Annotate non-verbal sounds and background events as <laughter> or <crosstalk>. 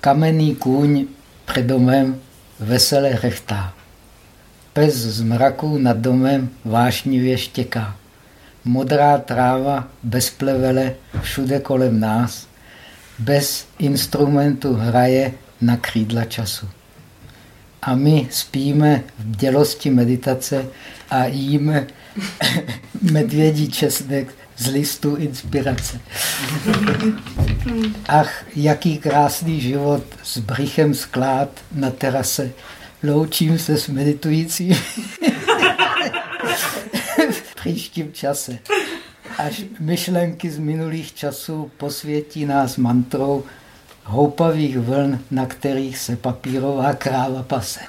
Kamenný kůň před domem vesele rechtá. Pes z mraku nad domem vášnivě štěká. Modrá tráva bez plevele všude kolem nás, bez instrumentu hraje na křídla času. A my spíme v bdělosti meditace a jíme <coughs> medvědí česnek z listu inspirace. Ach, jaký krásný život s brychem sklád na terase. Loučím se s meditujícím v příštím čase. Až myšlenky z minulých časů posvětí nás mantrou houpavých vln, na kterých se papírová kráva pase.